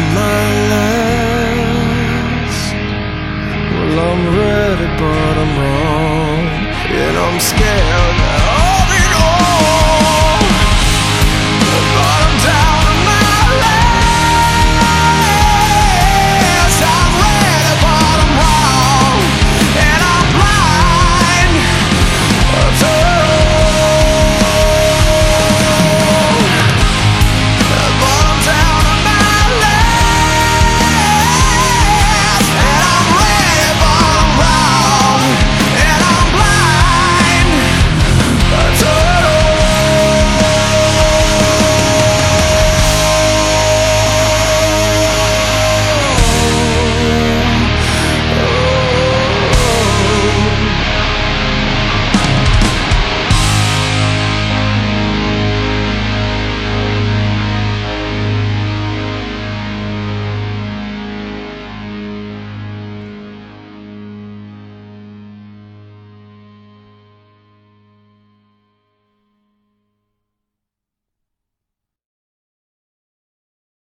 to